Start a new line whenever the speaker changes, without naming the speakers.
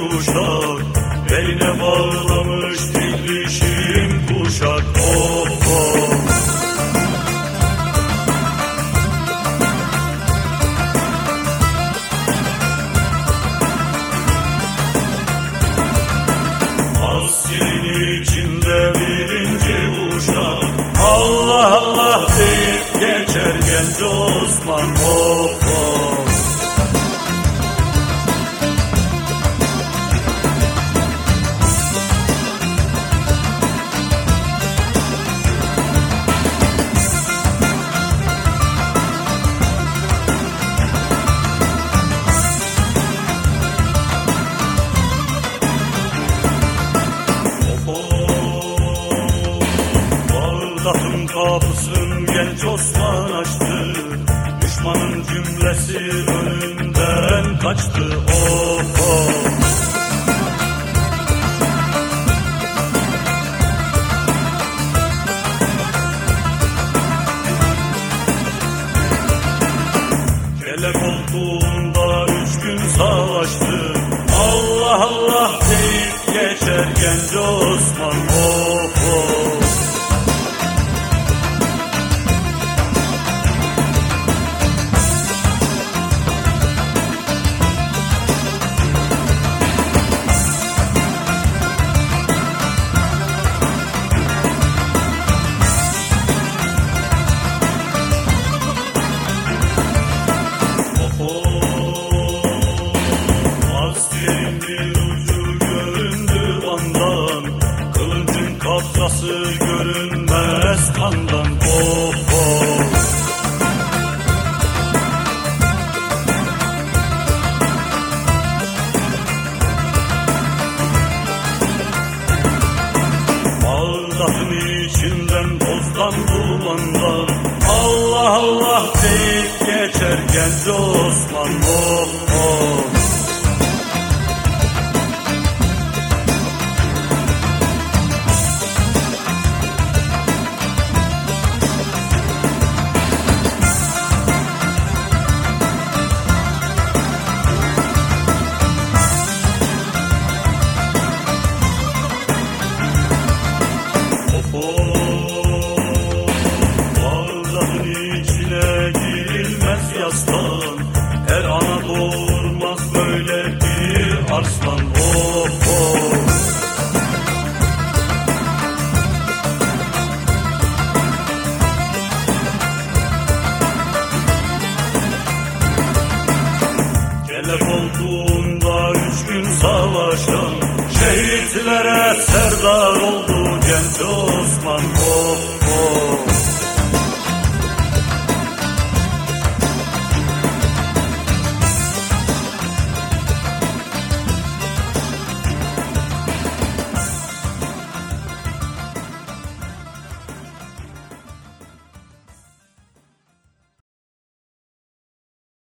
kuşak. Beline bağlamış titrişim kuşak. Oh oh. İçinde birinci uşak Allah Allah deyip geçer genç Osman Oh, oh. Kapısın genç Osman açtı. Düşmanın cümlesi önünden kaçtı. Oh oh üç gün savaştı. Allah Allah deyip geçer genç Osman kaprası görünmez kandan. Oh oh. Bağdat'ın içinden tozdan dumandan Allah Allah deyip geçer genç Osman. Oh başım Şehitlere serdar oldu genç Osman Kof